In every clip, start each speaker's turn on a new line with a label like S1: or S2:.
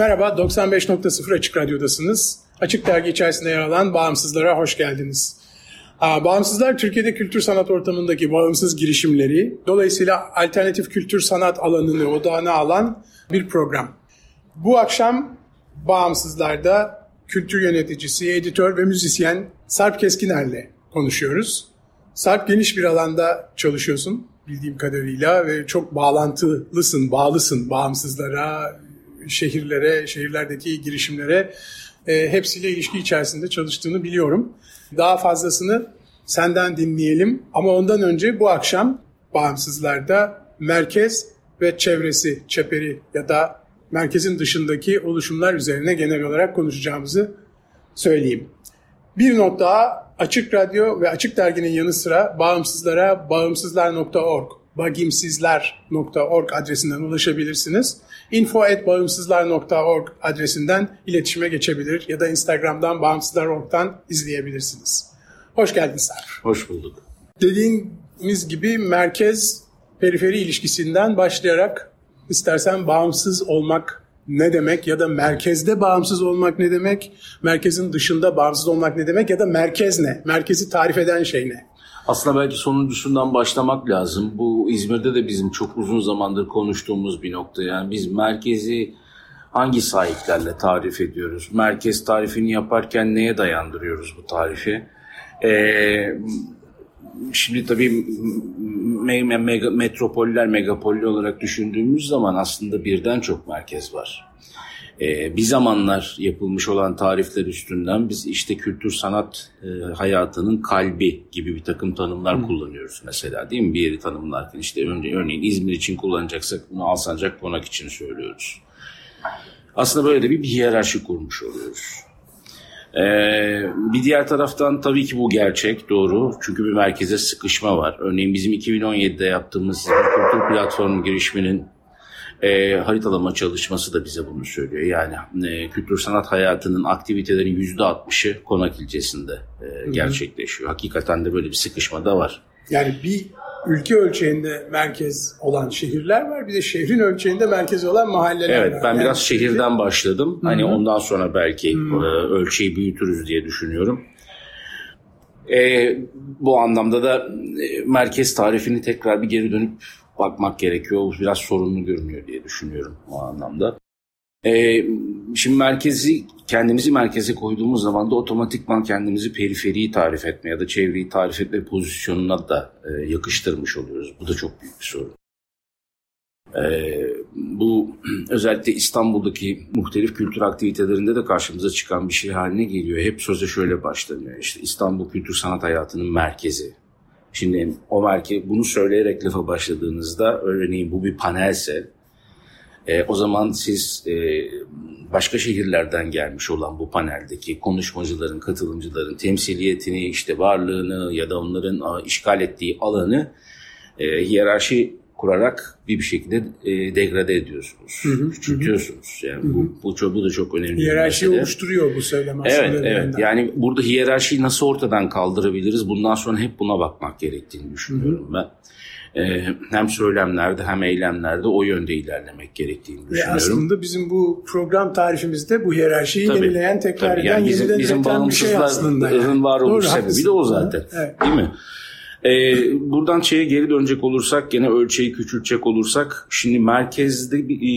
S1: Merhaba, 95.0 Açık Radyo'dasınız. Açık Dergi içerisinde yer alan Bağımsızlara hoş geldiniz. Bağımsızlar Türkiye'de kültür sanat ortamındaki bağımsız girişimleri, dolayısıyla alternatif kültür sanat alanını odağına alan bir program. Bu akşam Bağımsızlar'da kültür yöneticisi, editör ve müzisyen Sarp Keskiner'le konuşuyoruz. Sarp geniş bir alanda çalışıyorsun bildiğim kadarıyla ve çok bağlantılısın, bağlısın bağımsızlara, şehirlere, şehirlerdeki girişimlere e, hepsiyle ilişki içerisinde çalıştığını biliyorum. Daha fazlasını senden dinleyelim ama ondan önce bu akşam Bağımsızlar'da merkez ve çevresi, çeperi ya da merkezin dışındaki oluşumlar üzerine genel olarak konuşacağımızı söyleyeyim. Bir not daha Açık Radyo ve Açık Dergi'nin yanı sıra bağımsızlara bağımsızlar.org bagimsizler.org adresinden ulaşabilirsiniz. info.bağımsızlar.org adresinden iletişime geçebilir ya da Instagram'dan bağımsızlar.org'dan izleyebilirsiniz. Hoş geldin Sarp.
S2: Hoş bulduk.
S1: Dediğimiz gibi merkez periferi ilişkisinden başlayarak istersen bağımsız olmak ne demek ya da merkezde bağımsız olmak ne demek, merkezin dışında bağımsız olmak ne demek ya da merkez ne, merkezi tarif eden şey ne?
S2: Aslında belki sonuncusundan başlamak lazım. Bu İzmir'de de bizim çok uzun zamandır konuştuğumuz bir nokta. Yani biz merkezi hangi sahiplerle tarif ediyoruz? Merkez tarifini yaparken neye dayandırıyoruz bu tarifi? Ee, şimdi tabii me- me- metropoller, megapoller olarak düşündüğümüz zaman aslında birden çok merkez var e, bir zamanlar yapılmış olan tarifler üstünden biz işte kültür sanat e, hayatının kalbi gibi bir takım tanımlar Hı. kullanıyoruz mesela değil mi? Bir yeri tanımlarken işte örneğin, örneğin İzmir için kullanacaksak bunu Alsancak Konak için söylüyoruz. Aslında böyle de bir, bir hiyerarşi kurmuş oluyoruz. Ee, bir diğer taraftan tabii ki bu gerçek doğru çünkü bir merkeze sıkışma var. Örneğin bizim 2017'de yaptığımız kültür platformu girişiminin e, haritalama çalışması da bize bunu söylüyor. Yani e, kültür sanat hayatının aktivitelerin yüzde 60'ı Konak ilçesinde e, gerçekleşiyor. Hakikaten de böyle bir sıkışma da var.
S1: Yani bir ülke ölçeğinde merkez olan şehirler var. Bir de şehrin ölçeğinde merkez olan mahalleler
S2: evet,
S1: var.
S2: Evet ben yani biraz şehirden başladım. Hı-hı. Hani ondan sonra belki Hı-hı. E, ölçeği büyütürüz diye düşünüyorum. E, bu anlamda da e, merkez tarifini tekrar bir geri dönüp bakmak gerekiyor. Biraz sorunlu görünüyor diye düşünüyorum o anlamda. Ee, şimdi merkezi kendimizi merkeze koyduğumuz zaman da otomatikman kendimizi periferiyi tarif etme ya da çevreyi tarif etme pozisyonuna da e, yakıştırmış oluyoruz. Bu da çok büyük bir sorun. Ee, bu özellikle İstanbul'daki muhtelif kültür aktivitelerinde de karşımıza çıkan bir şey haline geliyor. Hep söze şöyle başlanıyor. İşte İstanbul kültür sanat hayatının merkezi. Şimdi o merke bunu söyleyerek lafa başladığınızda örneğin bu bir panelse e, o zaman siz e, başka şehirlerden gelmiş olan bu paneldeki konuşmacıların, katılımcıların temsiliyetini, işte varlığını ya da onların a, işgal ettiği alanı e, hiyerarşi kurarak bir bir şekilde e, degrade ediyorsunuz. Hı hı, Küçültüyorsunuz. Yani hı. bu, bu, çok, bu da çok önemli
S1: Hiyerarşi oluşturuyor bu söylem
S2: aslında. Evet, evet. Yani burada hiyerarşiyi nasıl ortadan kaldırabiliriz? Bundan sonra hep buna bakmak gerektiğini düşünüyorum hı hı. ben. Ee, hem söylemlerde hem eylemlerde o yönde ilerlemek gerektiğini düşünüyorum.
S1: Ve aslında bizim bu program tarifimizde bu hiyerarşiyi tabii, yenileyen, tekrar eden, yani bizim, yeniden bizim üreten bir şey aslında.
S2: Bizim varoluş sebebi de o zaten. Evet. Değil mi? Ee, buradan şeye geri dönecek olursak gene ölçeği küçültecek olursak şimdi merkezde e,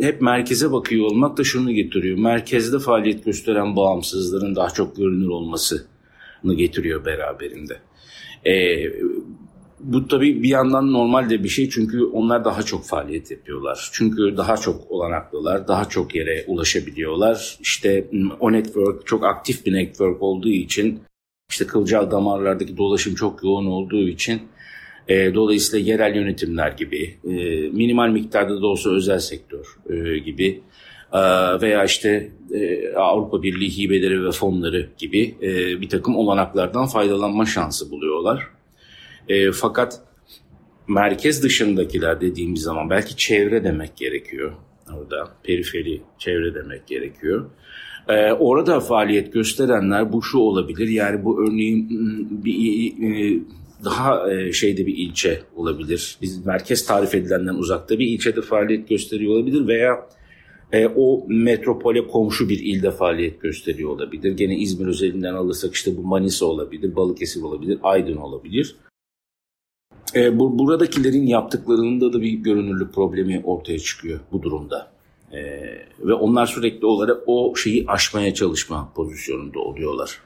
S2: hep merkeze bakıyor olmak da şunu getiriyor. Merkezde faaliyet gösteren bağımsızların daha çok görünür olmasını getiriyor beraberinde. Ee, bu tabii bir yandan normal de bir şey çünkü onlar daha çok faaliyet yapıyorlar. Çünkü daha çok olanaklılar, daha çok yere ulaşabiliyorlar. İşte o network çok aktif bir network olduğu için işte kılcal damarlardaki dolaşım çok yoğun olduğu için e, dolayısıyla yerel yönetimler gibi, e, minimal miktarda da olsa özel sektör e, gibi e, veya işte e, Avrupa Birliği hibeleri ve fonları gibi e, bir takım olanaklardan faydalanma şansı buluyorlar. E, fakat merkez dışındakiler dediğimiz zaman belki çevre demek gerekiyor orada. Periferi, çevre demek gerekiyor. Ee, orada faaliyet gösterenler bu şu olabilir. Yani bu örneğin bir e, daha e, şeyde bir ilçe olabilir. Biz merkez tarif edilenden uzakta bir ilçede faaliyet gösteriyor olabilir veya e, o metropole komşu bir ilde faaliyet gösteriyor olabilir. Gene İzmir özelinden alırsak işte bu Manisa olabilir, Balıkesir olabilir, Aydın olabilir. E, bu, buradakilerin yaptıklarında da bir görünürlük problemi ortaya çıkıyor bu durumda. E, ve onlar sürekli olarak o şeyi aşmaya çalışma pozisyonunda oluyorlar.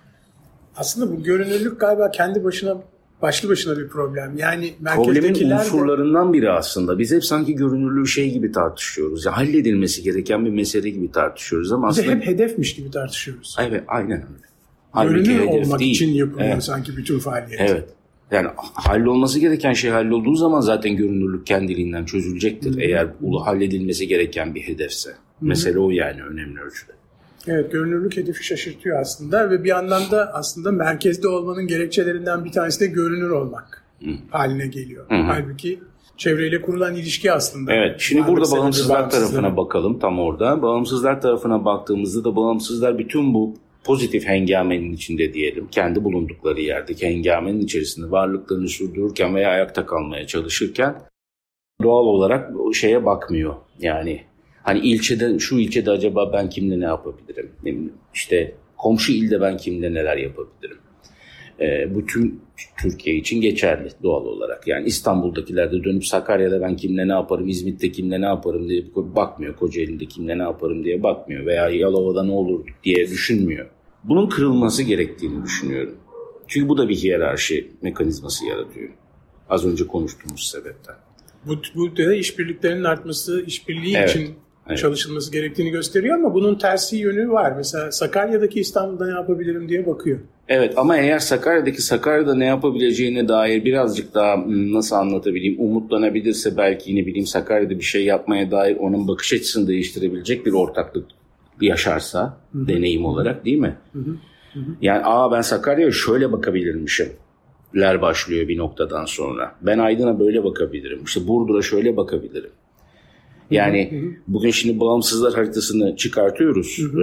S1: Aslında bu görünürlük galiba kendi başına başlı başına bir problem. Yani
S2: Problemin unsurlarından biri aslında. Biz hep sanki görünürlüğü şey gibi tartışıyoruz. Ya halledilmesi gereken bir mesele gibi tartışıyoruz ama aslında...
S1: hep hedefmiş gibi tartışıyoruz.
S2: Evet, aynen öyle.
S1: Görünür olmak değil. için yapılıyor evet. sanki bütün faaliyet.
S2: Evet. Yani hallolması gereken şey hallolduğu zaman zaten görünürlük kendiliğinden çözülecektir. Hı. Eğer halledilmesi gereken bir hedefse. Hı. Mesele o yani önemli ölçüde.
S1: Evet görünürlük hedefi şaşırtıyor aslında ve bir yandan da aslında merkezde olmanın gerekçelerinden bir tanesi de görünür olmak Hı. haline geliyor. Hı. Halbuki çevreyle kurulan ilişki aslında.
S2: Evet şimdi burada bağımsızlar tarafına bakalım tam orada. Bağımsızlar tarafına baktığımızda da bağımsızlar bütün bu pozitif hengamenin içinde diyelim, kendi bulundukları yerdeki hengamenin içerisinde varlıklarını sürdürürken veya ayakta kalmaya çalışırken doğal olarak o şeye bakmıyor. Yani hani ilçede şu ilçede acaba ben kimle ne yapabilirim? İşte komşu ilde ben kimle neler yapabilirim? E, bu tüm Türkiye için geçerli doğal olarak. Yani İstanbul'dakiler de dönüp Sakarya'da ben kimle ne yaparım, İzmit'te kimle ne yaparım diye bakmıyor. Kocaeli'nde kimle ne yaparım diye bakmıyor. Veya Yalova'da ne olur diye düşünmüyor. Bunun kırılması gerektiğini düşünüyorum. Çünkü bu da bir hiyerarşi mekanizması yaratıyor. Az önce konuştuğumuz sebepten.
S1: Bu, bu da işbirliklerinin artması, işbirliği evet. için evet. çalışılması gerektiğini gösteriyor ama bunun tersi yönü var. Mesela Sakarya'daki İstanbul'da ne yapabilirim diye bakıyor.
S2: Evet ama eğer Sakarya'daki Sakarya'da ne yapabileceğine dair birazcık daha hmm, nasıl anlatabileyim umutlanabilirse belki ne bileyim Sakarya'da bir şey yapmaya dair onun bakış açısını değiştirebilecek bir ortaklık yaşarsa Hı-hı. deneyim olarak değil mi? Hı-hı. Hı-hı. Yani aa ben Sakarya'ya şöyle bakabilirmişim ler başlıyor bir noktadan sonra. Ben Aydın'a böyle bakabilirim. İşte Burdur'a şöyle bakabilirim. Yani hı hı. bugün şimdi bağımsızlar haritasını çıkartıyoruz. Hı hı.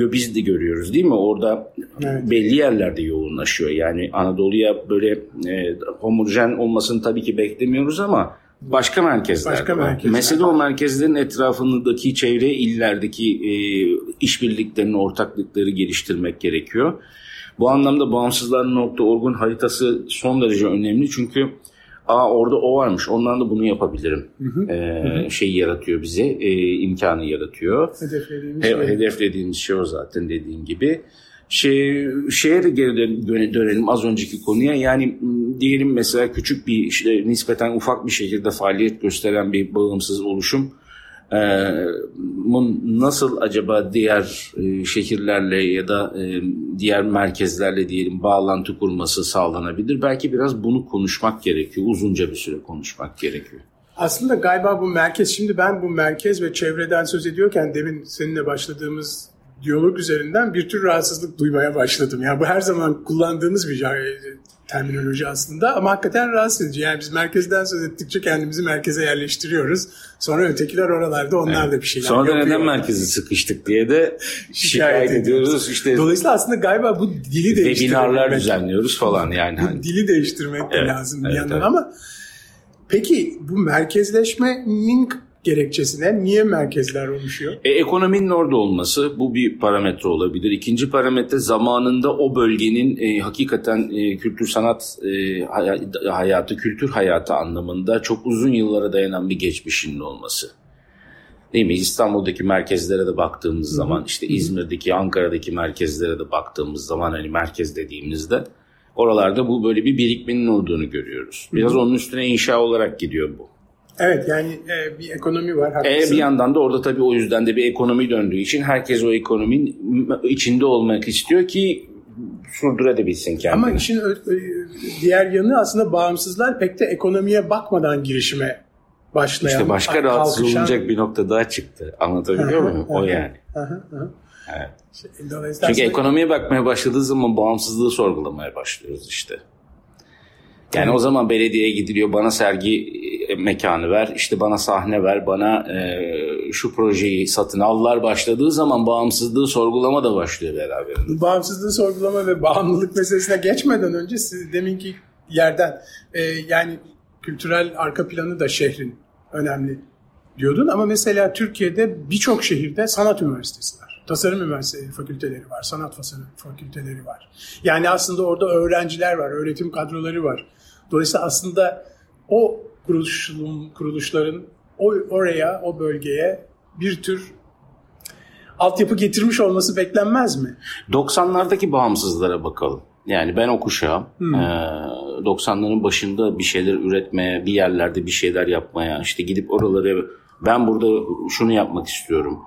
S2: Ee, biz de görüyoruz değil mi? Orada evet. belli yerlerde yoğunlaşıyor. Yani Anadolu'ya böyle e, homojen olmasını tabii ki beklemiyoruz ama başka merkezler başka. Merkezler. Mesele o merkezlerin etrafındaki çevre illerdeki e, işbirliklerini, ortaklıkları geliştirmek gerekiyor. Bu anlamda bağımsızlar.org'un haritası son derece önemli çünkü Aa orada o varmış. Ondan da bunu yapabilirim. Hı hı. Ee, Şeyi yaratıyor bize. E, imkanı yaratıyor.
S1: Hedeflediğimiz He,
S2: şey. Hedeflediğimiz şey o zaten dediğin gibi. Şey, şeye de geri dönelim az önceki konuya. Yani diyelim mesela küçük bir işte nispeten ufak bir şekilde faaliyet gösteren bir bağımsız oluşum nasıl acaba diğer e, şehirlerle ya da e, diğer merkezlerle diyelim bağlantı kurması sağlanabilir? Belki biraz bunu konuşmak gerekiyor. Uzunca bir süre konuşmak gerekiyor.
S1: Aslında galiba bu merkez, şimdi ben bu merkez ve çevreden söz ediyorken demin seninle başladığımız diyalog üzerinden bir tür rahatsızlık duymaya başladım. Yani bu her zaman kullandığımız bir terminoloji aslında ama hakikaten rahatsız edici. Yani biz merkezden söz ettikçe kendimizi merkeze yerleştiriyoruz. Sonra ötekiler oralarda onlar evet. da bir şeyler
S2: Sonra yapıyor. Sonra neden merkeze sıkıştık diye de şikayet ediyoruz. İşte
S1: Dolayısıyla aslında galiba bu dili değiştirmek.
S2: Webinarlar düzenliyoruz falan yani.
S1: Bu dili değiştirmek evet, de lazım bir evet, yandan evet. ama peki bu merkezleşmenin gerekçesine niye merkezler oluşuyor?
S2: E, ekonominin orada olması bu bir parametre olabilir. İkinci parametre zamanında o bölgenin e, hakikaten e, kültür sanat e, hayatı, kültür hayatı anlamında çok uzun yıllara dayanan bir geçmişinin olması. Değil mi? İstanbul'daki merkezlere de baktığımız Hı-hı. zaman işte İzmir'deki, Ankara'daki merkezlere de baktığımız zaman hani merkez dediğimizde oralarda bu böyle bir birikmenin olduğunu görüyoruz. Biraz Hı-hı. onun üstüne inşa olarak gidiyor bu.
S1: Evet yani e, bir ekonomi var. Haklısın.
S2: E, bir yandan da orada tabii o yüzden de bir ekonomi döndüğü için herkes o ekonominin içinde olmak istiyor ki sürdürebilsin kendini.
S1: Ama işin diğer yanı aslında bağımsızlar pek de ekonomiye bakmadan girişime başlayan.
S2: İşte başka rahatsız kalkışan... olunacak bir nokta daha çıktı. Anlatabiliyor muyum? O yani. Evet. Çünkü ekonomiye bakmaya başladığı zaman bağımsızlığı sorgulamaya başlıyoruz işte. Yani o zaman belediyeye gidiliyor bana sergi e, mekanı ver, işte bana sahne ver, bana e, şu projeyi satın allar başladığı zaman bağımsızlığı sorgulama da başlıyor beraberinde.
S1: Bağımsızlığı sorgulama ve bağımlılık meselesine geçmeden önce siz deminki yerden e, yani kültürel arka planı da şehrin önemli diyordun ama mesela Türkiye'de birçok şehirde sanat üniversitesi var. Tasarım üniversitesi fakülteleri var, sanat fakülteleri var. Yani aslında orada öğrenciler var, öğretim kadroları var. Dolayısıyla aslında o kuruluşun, kuruluşların o, oraya, o bölgeye bir tür altyapı getirmiş olması beklenmez mi?
S2: 90'lardaki bağımsızlara bakalım. Yani ben o kuşağım. Hmm. Ee, 90'ların başında bir şeyler üretmeye, bir yerlerde bir şeyler yapmaya, işte gidip oraları ben burada şunu yapmak istiyorum.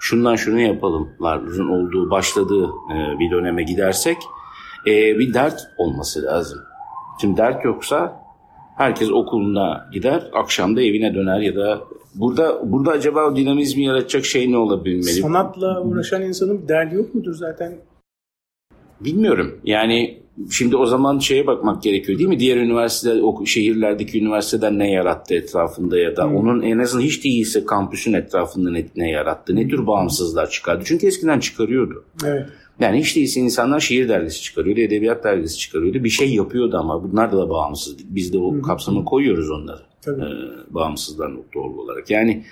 S2: Şundan şunu yapalımların olduğu, başladığı e, bir döneme gidersek e, bir dert olması lazım. Şimdi dert yoksa herkes okuluna gider, akşam da evine döner ya da burada burada acaba o dinamizmi yaratacak şey ne olabilmeli?
S1: Sanatla uğraşan insanın bir derdi yok mudur zaten?
S2: Bilmiyorum. Yani şimdi o zaman şeye bakmak gerekiyor değil mi? Diğer üniversite, o şehirlerdeki üniversiteden ne yarattı etrafında ya da hmm. onun en azından hiç değilse kampüsün etrafında ne, ne yarattı? Ne tür bağımsızlar çıkardı? Çünkü eskiden çıkarıyordu.
S1: Evet.
S2: Yani hiç değilse insanlar şiir dergisi çıkarıyordu, edebiyat dergisi çıkarıyordu. Bir şey yapıyordu ama bunlar da, da bağımsız. Biz de o kapsamı koyuyoruz onları. Tabii. Ee, bağımsızlar doğru olarak. Yani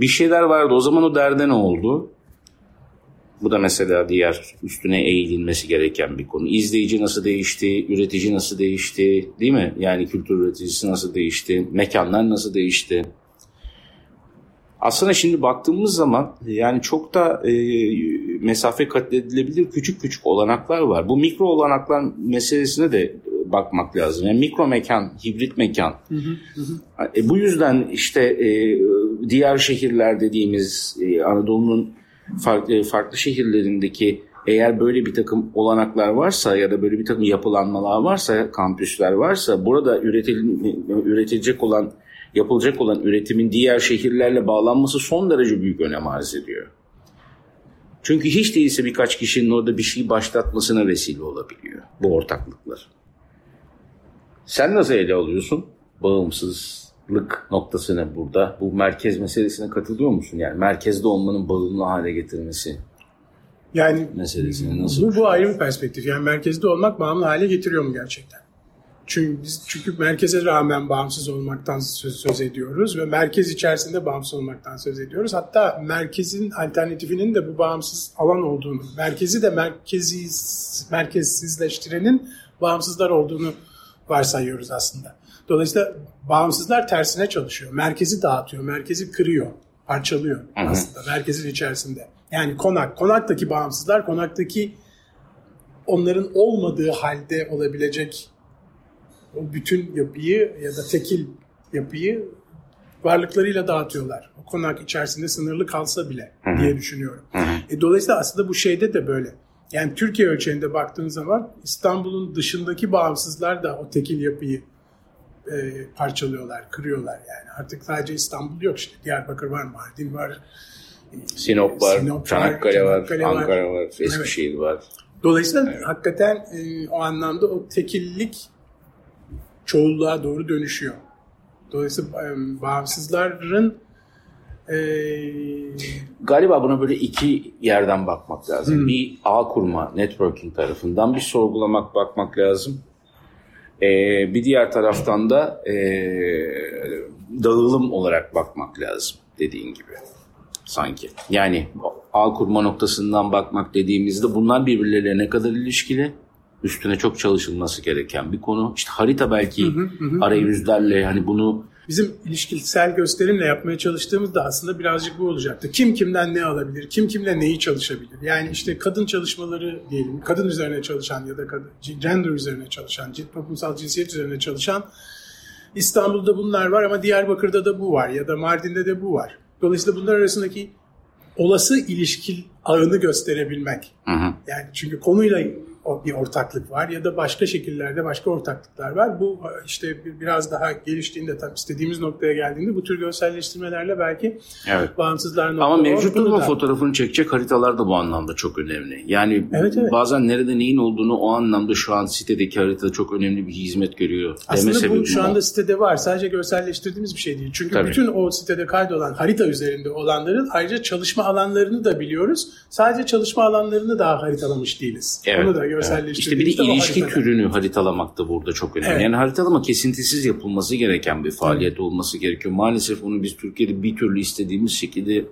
S2: bir şeyler vardı. O zaman o derde ne oldu? Bu da mesela diğer üstüne eğilinmesi gereken bir konu. İzleyici nasıl değişti, üretici nasıl değişti, değil mi? Yani kültür üreticisi nasıl değişti, mekanlar nasıl değişti? Aslında şimdi baktığımız zaman yani çok da e, mesafe kat edilebilir küçük küçük olanaklar var. Bu mikro olanaklar meselesine de bakmak lazım. Yani mikro mekan, hibrit mekan. Hı hı hı. E, bu yüzden işte e, diğer şehirler dediğimiz e, Anadolu'nun farklı, farklı şehirlerindeki eğer böyle bir takım olanaklar varsa ya da böyle bir takım yapılanmalar varsa, kampüsler varsa burada üretil, üretilecek olan yapılacak olan üretimin diğer şehirlerle bağlanması son derece büyük önem arz ediyor. Çünkü hiç değilse birkaç kişinin orada bir şey başlatmasına vesile olabiliyor bu ortaklıklar. Sen nasıl ele alıyorsun bağımsızlık noktasını burada? Bu merkez meselesine katılıyor musun? Yani merkezde olmanın bağımlı hale getirmesi
S1: yani meselesine nasıl? Bu, bu ayrı bir perspektif. Yani merkezde olmak bağımlı hale getiriyor mu gerçekten? Çünkü biz çünkü merkeze rağmen bağımsız olmaktan söz, söz ediyoruz ve merkez içerisinde bağımsız olmaktan söz ediyoruz. Hatta merkezin alternatifinin de bu bağımsız alan olduğunu, merkezi de merkezi merkezsizleştirenin bağımsızlar olduğunu varsayıyoruz aslında. Dolayısıyla bağımsızlar tersine çalışıyor. Merkezi dağıtıyor, merkezi kırıyor, parçalıyor aslında merkezin içerisinde. Yani konak, konaktaki bağımsızlar konaktaki onların olmadığı halde olabilecek o bütün yapıyı ya da tekil yapıyı varlıklarıyla dağıtıyorlar. O konak içerisinde sınırlı kalsa bile Hı-hı. diye düşünüyorum. E, dolayısıyla aslında bu şeyde de böyle. Yani Türkiye ölçeğinde baktığın zaman İstanbul'un dışındaki bağımsızlar da o tekil yapıyı e, parçalıyorlar, kırıyorlar yani. Artık sadece İstanbul yok işte. Diyarbakır var, Mardin var.
S2: Sinop var, Sinop Çanakkale, var, Çanakkale var, Ankara var, Eskişehir evet. var.
S1: Dolayısıyla evet. hakikaten e, o anlamda o tekillik çoğulluğa doğru dönüşüyor. Dolayısıyla bağımsızların e...
S2: galiba buna böyle iki yerden bakmak lazım. Hmm. Bir ağ kurma, networking tarafından bir sorgulamak, bakmak lazım. Ee, bir diğer taraftan da e, dağılım olarak bakmak lazım dediğin gibi sanki. Yani ağ kurma noktasından bakmak dediğimizde bunlar birbirleriyle ne kadar ilişkili? Üstüne çok çalışılması gereken bir konu. İşte harita belki hı hı hı. arayüzlerle hani bunu
S1: bizim ilişkisel gösterimle yapmaya çalıştığımız da aslında birazcık bu olacaktı. Kim kimden ne alabilir, kim kimle neyi çalışabilir? Yani işte kadın çalışmaları diyelim, kadın üzerine çalışan ya da kadın, gender üzerine çalışan, toplumsal cinsiyet üzerine çalışan İstanbul'da bunlar var ama Diyarbakır'da da bu var ya da Mardin'de de bu var. Dolayısıyla bunlar arasındaki olası ilişki ağını gösterebilmek. Hı hı. Yani çünkü konuyla bir ortaklık var ya da başka şekillerde başka ortaklıklar var. Bu işte biraz daha geliştiğinde tabii istediğimiz noktaya geldiğinde bu tür görselleştirmelerle belki
S2: evet.
S1: bağımsızlar
S2: Ama mevcut durumun fotoğrafını çekecek haritalar da bu anlamda çok önemli. Yani
S1: evet, evet.
S2: bazen nerede neyin olduğunu o anlamda şu an sitedeki harita çok önemli bir hizmet görüyor.
S1: Aslında bu şu anda sitede var. Sadece görselleştirdiğimiz bir şey değil. Çünkü tabii. bütün o sitede kaydolan harita üzerinde olanların ayrıca çalışma alanlarını da biliyoruz. Sadece çalışma alanlarını daha haritalamış değiliz.
S2: Evet.
S1: Onu da görselleştirdiğimizde
S2: İşte bir de ilişki türünü haritalamak da burada çok önemli. Evet. Yani haritalama kesintisiz yapılması gereken bir faaliyet evet. olması gerekiyor. Maalesef onu biz Türkiye'de bir türlü istediğimiz şekilde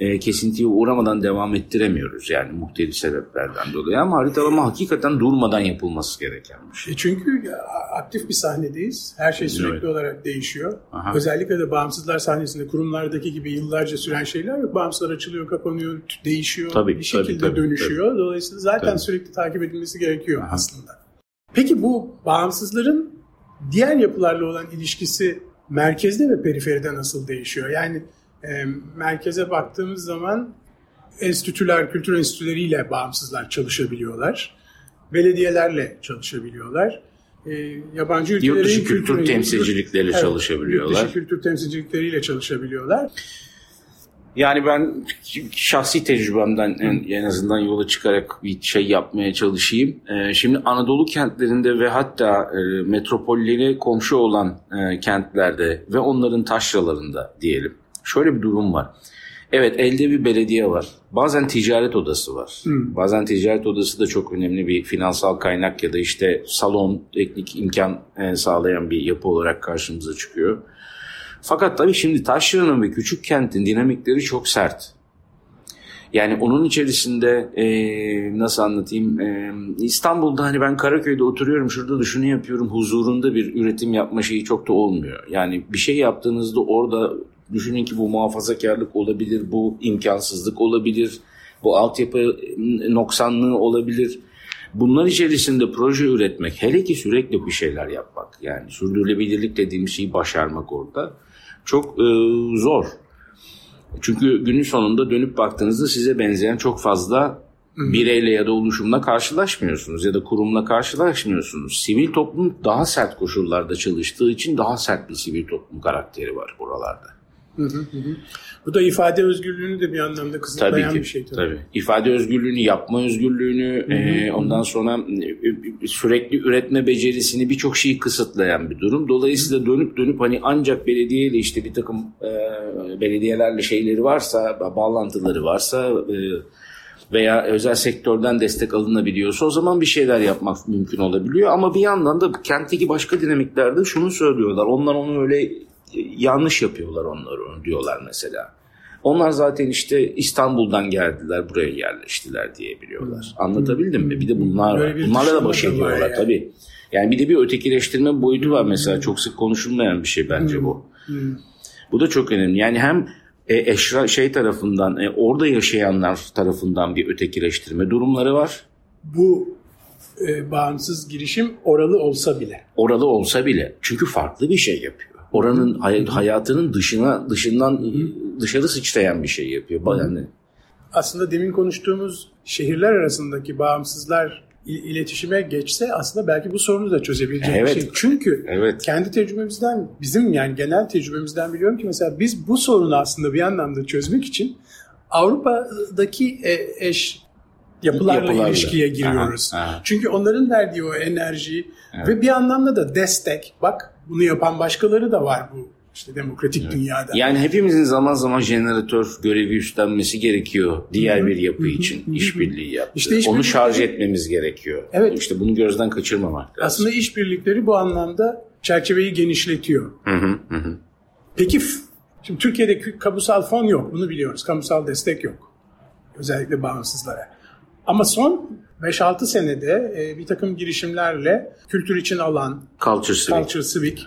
S2: e, kesintiye uğramadan devam ettiremiyoruz. Yani muhtelif sebeplerden dolayı ama haritalama hakikaten durmadan yapılması gereken bir şey.
S1: E çünkü aktif bir sahnedeyiz. Her şey sürekli evet. olarak değişiyor. Aha. Özellikle de bağımsızlar sahnesinde kurumlardaki gibi yıllarca süren şeyler yok. Bağımsızlar açılıyor, kapanıyor, değişiyor. Tabii, bir şekilde tabii, tabii, dönüşüyor. Tabii. Dolayısıyla zaten tabii. sürekli takip edilmesi gerekiyor Aha. aslında. Peki bu bağımsızların diğer yapılarla olan ilişkisi merkezde ve periferide nasıl değişiyor? Yani e, merkeze baktığımız zaman enstitüler, kültür enstitüleriyle bağımsızlar çalışabiliyorlar. Belediyelerle çalışabiliyorlar. E, yabancı ülkelerin
S2: yurt dışı kültür, kültür temsilcilikleriyle evet, çalışabiliyorlar.
S1: Yurt dışı kültür temsilcilikleriyle çalışabiliyorlar.
S2: Yani ben şahsi tecrübemden en, en azından yola çıkarak bir şey yapmaya çalışayım. Ee, şimdi Anadolu kentlerinde ve hatta e, metropolleri komşu olan e, kentlerde ve onların taşralarında diyelim şöyle bir durum var. Evet elde bir belediye var. Bazen ticaret odası var. Hmm. Bazen ticaret odası da çok önemli bir finansal kaynak ya da işte salon, teknik imkan e, sağlayan bir yapı olarak karşımıza çıkıyor. Fakat tabii şimdi Taşra'nın ve küçük kentin dinamikleri çok sert. Yani onun içerisinde e, nasıl anlatayım e, İstanbul'da hani ben Karaköy'de oturuyorum şurada da şunu yapıyorum huzurunda bir üretim yapma şeyi çok da olmuyor. Yani bir şey yaptığınızda orada Düşünün ki bu muhafazakarlık olabilir, bu imkansızlık olabilir, bu altyapı noksanlığı olabilir. Bunlar içerisinde proje üretmek, hele ki sürekli bir şeyler yapmak, yani sürdürülebilirlik dediğim şeyi başarmak orada çok e, zor. Çünkü günün sonunda dönüp baktığınızda size benzeyen çok fazla bireyle ya da oluşumla karşılaşmıyorsunuz ya da kurumla karşılaşmıyorsunuz. Sivil toplum daha sert koşullarda çalıştığı için daha sert bir sivil toplum karakteri var buralarda. Hı hı
S1: hı. Bu da ifade özgürlüğünü de bir anlamda kısıtlayan tabii ki, bir şey tabii. tabii.
S2: İfade özgürlüğünü, yapma özgürlüğünü, hı hı. E, ondan sonra sürekli üretme becerisini birçok şeyi kısıtlayan bir durum. Dolayısıyla dönüp dönüp hani ancak belediyeyle işte bir takım e, belediyelerle şeyleri varsa, bağlantıları varsa e, veya özel sektörden destek alınabiliyorsa o zaman bir şeyler yapmak mümkün olabiliyor. Ama bir yandan da kentteki başka dinamiklerde şunu söylüyorlar. Onlar onu öyle yanlış yapıyorlar onları diyorlar mesela. Onlar zaten işte İstanbul'dan geldiler buraya yerleştiler diyebiliyorlar. Hmm. Anlatabildim mi? Bir de bunlar var. Bunlarla da baş ediyorlar yani. tabii. Yani bir de bir ötekileştirme boyutu var mesela. Çok sık konuşulmayan bir şey bence bu. Bu da çok önemli. Yani hem e, eşra şey tarafından e, orada yaşayanlar tarafından bir ötekileştirme durumları var.
S1: Bu e, bağımsız girişim oralı olsa bile.
S2: Oralı olsa bile. Çünkü farklı bir şey yapıyor oranın hay- hayatının dışına dışından dışarı sıçrayan bir şey yapıyor. Yani
S1: aslında demin konuştuğumuz şehirler arasındaki bağımsızlar iletişime geçse aslında belki bu sorunu da çözebilecek evet. bir şey. Çünkü evet. kendi tecrübemizden bizim yani genel tecrübemizden biliyorum ki mesela biz bu sorunu aslında bir anlamda çözmek için Avrupa'daki e, eş yapılarla, yapılarla. ilişkiye giriyoruz. Aha, aha. Çünkü onların verdiği o enerji evet. ve bir anlamda da destek. Bak bunu yapan başkaları da var bu işte demokratik evet. dünyada.
S2: Yani hepimizin zaman zaman jeneratör görevi üstlenmesi gerekiyor diğer bir yapı için işbirliği yaptı. İşte iş Onu şarj etmemiz gerekiyor. Evet. İşte bunu gözden kaçırmamak lazım.
S1: Aslında işbirlikleri bu anlamda çerçeveyi genişletiyor. Hı hı hı. Peki şimdi Türkiye'de kamusal fon yok bunu biliyoruz. Kamusal destek yok. Özellikle bağımsızlara. Ama son 5-6 senede e, bir takım girişimlerle kültür için alan,
S2: Culture Civic.
S1: Culture Civic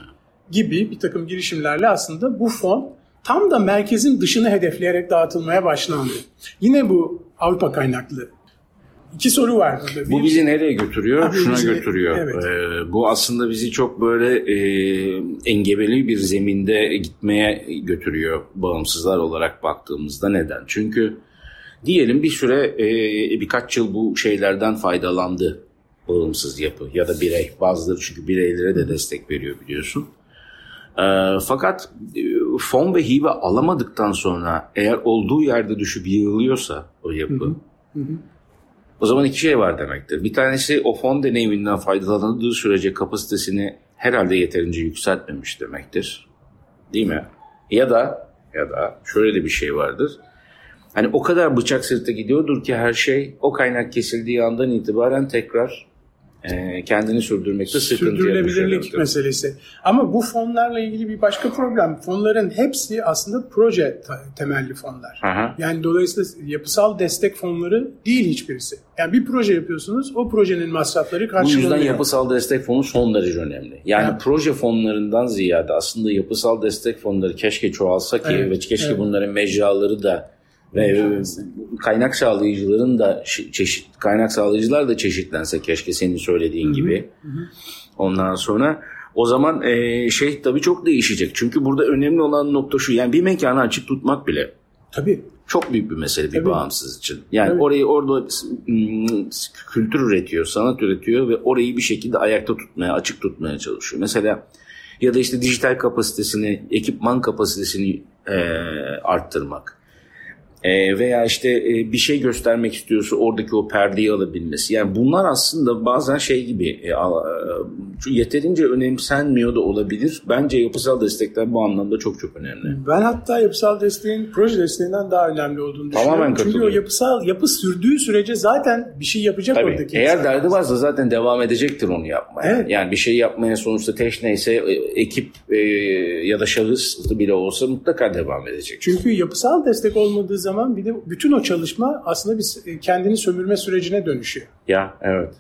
S1: gibi bir takım girişimlerle aslında bu fon tam da merkezin dışını hedefleyerek dağıtılmaya başlandı. Yine bu Avrupa kaynaklı. İki soru var burada.
S2: Bu bizi nereye götürüyor? Abi Şuna bizi, götürüyor. Evet. Ee, bu aslında bizi çok böyle e, engebeli bir zeminde gitmeye götürüyor bağımsızlar olarak baktığımızda. Neden? Çünkü Diyelim bir süre e, birkaç yıl bu şeylerden faydalandı bağımsız yapı ya da birey. Bazıları çünkü bireylere de destek veriyor biliyorsun. E, fakat e, fon ve hibe alamadıktan sonra eğer olduğu yerde düşüp yığılıyorsa o yapı hı hı. o zaman iki şey var demektir. Bir tanesi o fon deneyiminden faydalandığı sürece kapasitesini herhalde yeterince yükseltmemiş demektir. Değil mi? Ya da ya da şöyle de bir şey vardır. Hani o kadar bıçak sırtı gidiyordur ki her şey o kaynak kesildiği andan itibaren tekrar e, kendini sürdürmekte sıkıntıya
S1: Sürdürülebilirlik meselesi. Ama bu fonlarla ilgili bir başka problem. Fonların hepsi aslında proje temelli fonlar. Aha. Yani dolayısıyla yapısal destek fonları değil hiçbirisi. Yani bir proje yapıyorsunuz, o projenin masrafları karşılanıyor.
S2: Bu yüzden yapısal destek fonu son derece önemli. Yani evet. proje fonlarından ziyade aslında yapısal destek fonları keşke çoğalsa ki evet. ve keşke evet. bunların mecraları da ve kaynak sağlayıcıların da çeşit kaynak sağlayıcılar da çeşitlense keşke senin söylediğin Hı-hı. gibi. Hı-hı. Ondan sonra o zaman e, şey tabii çok değişecek. Çünkü burada önemli olan nokta şu. Yani bir mekanı açık tutmak bile.
S1: Tabii.
S2: Çok büyük bir mesele bir Tabii. bağımsız için. Yani Tabii. orayı orada kültür üretiyor, sanat üretiyor ve orayı bir şekilde ayakta tutmaya, açık tutmaya çalışıyor. Mesela ya da işte dijital kapasitesini, ekipman kapasitesini e, arttırmak e, veya işte e, bir şey göstermek istiyorsa oradaki o perdeyi alabilmesi. Yani bunlar aslında bazen şey gibi e, yeterince önemsenmiyor da olabilir. Bence yapısal destekler bu anlamda çok çok önemli.
S1: Ben hatta yapısal desteğin proje desteğinden daha önemli olduğunu düşünüyorum. Tamamen Çünkü o yapısal yapı sürdüğü sürece zaten bir şey yapacak Tabii, oradaki
S2: Eğer derdi varsa zaten devam edecektir onu yapmaya. Evet. Yani bir şey yapmaya sonuçta teş neyse e, ekip e, ya da şahıs bile olsa mutlaka devam edecek.
S1: Çünkü yapısal destek olmadığı zaman zaman bir de bütün o çalışma aslında bir kendini sömürme sürecine dönüşüyor.
S2: Ya evet.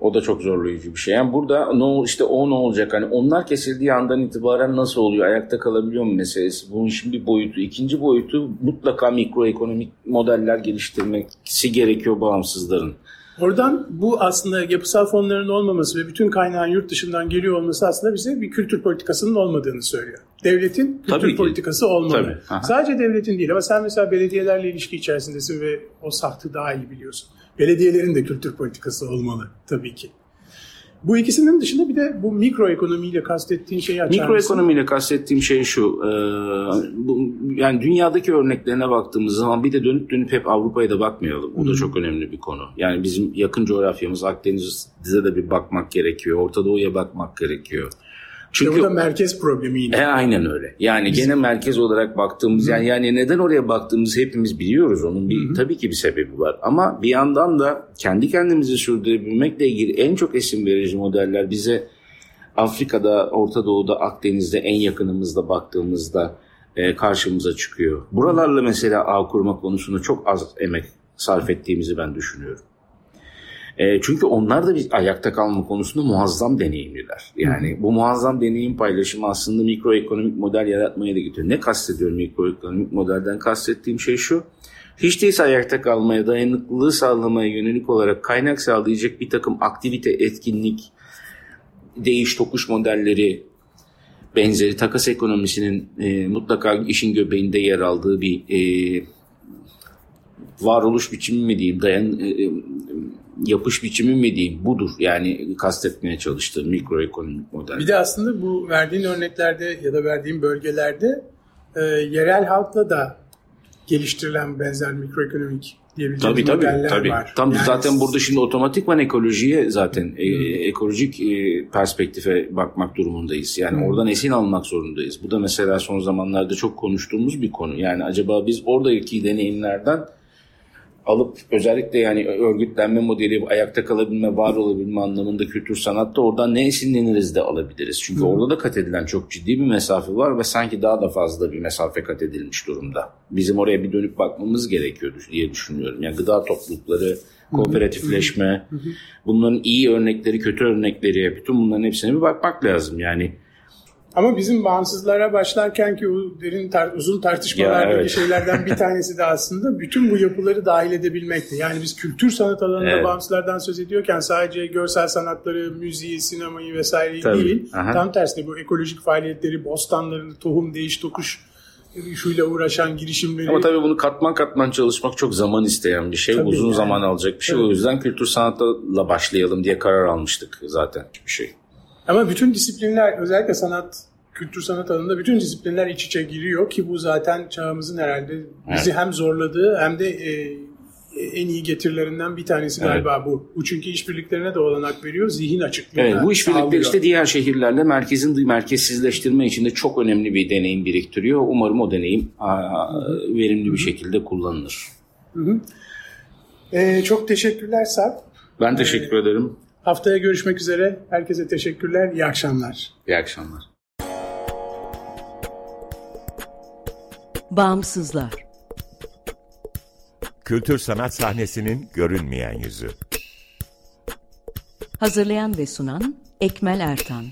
S2: O da çok zorlayıcı bir şey. Yani burada ne işte o ne olacak? Hani onlar kesildiği andan itibaren nasıl oluyor? Ayakta kalabiliyor mu meselesi? Bunun şimdi boyutu. ikinci boyutu mutlaka mikroekonomik modeller geliştirmesi gerekiyor bağımsızların.
S1: Oradan bu aslında yapısal fonların olmaması ve bütün kaynağın yurt dışından geliyor olması aslında bize bir kültür politikasının olmadığını söylüyor. Devletin kültür Tabii politikası olmalı. Tabii. Sadece devletin değil ama sen mesela belediyelerle ilişki içerisindesin ve o sahtı daha iyi biliyorsun. Belediyelerin de kültür politikası olmalı tabii ki. Bu ikisinin dışında bir de bu mikroekonomiyle kastettiğin şeyi açar
S2: Mikroekonomiyle kastettiğim şey şu. E, bu, yani dünyadaki örneklerine baktığımız zaman bir de dönüp dönüp hep Avrupa'ya da bakmayalım. Bu da çok önemli bir konu. Yani bizim yakın coğrafyamız Akdeniz'e de bir bakmak gerekiyor. Orta Doğu'ya bakmak gerekiyor.
S1: Çünkü işte bu da merkez problemi yine.
S2: E, aynen öyle. Yani Bizim... gene merkez olarak baktığımız yani yani neden oraya baktığımızı hepimiz biliyoruz. Onun bir Hı-hı. tabii ki bir sebebi var. Ama bir yandan da kendi kendimizi sürdürebilmekle ilgili en çok esim verici modeller bize Afrika'da, Orta Doğu'da, Akdeniz'de en yakınımızda baktığımızda e, karşımıza çıkıyor. Buralarla mesela ağ kurma konusunda çok az emek sarf ettiğimizi ben düşünüyorum. E, çünkü onlar da bir ayakta kalma konusunda muazzam deneyimliler. Yani bu muazzam deneyim paylaşımı aslında mikroekonomik model yaratmaya da getiriyor. Ne kastediyorum mikroekonomik modelden kastettiğim şey şu. Hiç değilse ayakta kalmaya, dayanıklılığı sağlamaya yönelik olarak kaynak sağlayacak bir takım aktivite, etkinlik, değiş tokuş modelleri, benzeri takas ekonomisinin e, mutlaka işin göbeğinde yer aldığı bir e, varoluş biçimi mi diyeyim, dayan, e, e yapış biçimi mi diyeyim budur. Yani kastetmeye çalıştığım mikroekonomik model.
S1: Bir de aslında bu verdiğin örneklerde ya da verdiğin bölgelerde e, yerel halkla da geliştirilen benzer mikroekonomik diyebileceğimiz tabii, tabii, modeller tabii. var.
S2: Tam yani zaten burada şimdi otomatikman ekolojiye zaten e, ekolojik e, perspektife bakmak durumundayız. Yani hmm. oradan esin almak zorundayız. Bu da mesela son zamanlarda çok konuştuğumuz bir konu. Yani acaba biz oradaki deneyimlerden alıp özellikle yani örgütlenme modeli, ayakta kalabilme, var olabilme anlamında kültür sanatta oradan ne esinleniriz de alabiliriz. Çünkü Hı. orada da kat edilen çok ciddi bir mesafe var ve sanki daha da fazla bir mesafe kat edilmiş durumda. Bizim oraya bir dönüp bakmamız gerekiyor diye düşünüyorum. Yani gıda toplulukları, kooperatifleşme, bunların iyi örnekleri, kötü örnekleri, bütün bunların hepsine bir bakmak lazım. Yani
S1: ama bizim bağımsızlara başlarken ki o derin tar uzun tartışmalardaki evet. şeylerden bir tanesi de aslında bütün bu yapıları dahil edebilmekti. Yani biz kültür sanat alanında evet. bağımsızlardan söz ediyorken sadece görsel sanatları, müziği, sinemayı vesaire değil. Aha. Tam tersine bu ekolojik faaliyetleri, bostanlarını, tohum, değiş, tokuş şuyla uğraşan girişimleri.
S2: Ama tabii bunu katman katman çalışmak çok zaman isteyen bir şey.
S1: Tabii
S2: Uzun
S1: yani.
S2: zaman alacak bir şey.
S1: Evet.
S2: O yüzden kültür sanatla başlayalım diye karar almıştık zaten bir şey.
S1: Ama bütün disiplinler özellikle sanat, kültür sanat alanında bütün disiplinler iç içe giriyor ki bu zaten çağımızın herhalde bizi hem zorladığı hem de e, en iyi getirilerinden bir tanesi
S2: Evet.
S1: galiba bu. Bu çünkü işbirliklerine de olanak veriyor, zihin açıklığına
S2: Evet, bu işbirlikleri işte diğer şehirlerle merkezin merkezsizleştirme içinde çok önemli bir deneyim biriktiriyor. Umarım o deneyim verimli bir şekilde kullanılır.
S1: E, çok teşekkürler Sarp.
S2: Ben teşekkür ederim.
S1: Haftaya görüşmek üzere. Herkese teşekkürler. İyi akşamlar.
S2: İyi akşamlar.
S3: Bağımsızlar.
S4: Kültür sanat sahnesinin görünmeyen yüzü.
S3: Hazırlayan ve sunan Ekmel Ertan.